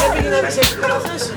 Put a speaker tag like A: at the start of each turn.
A: Hepinize bir şey kırılsın.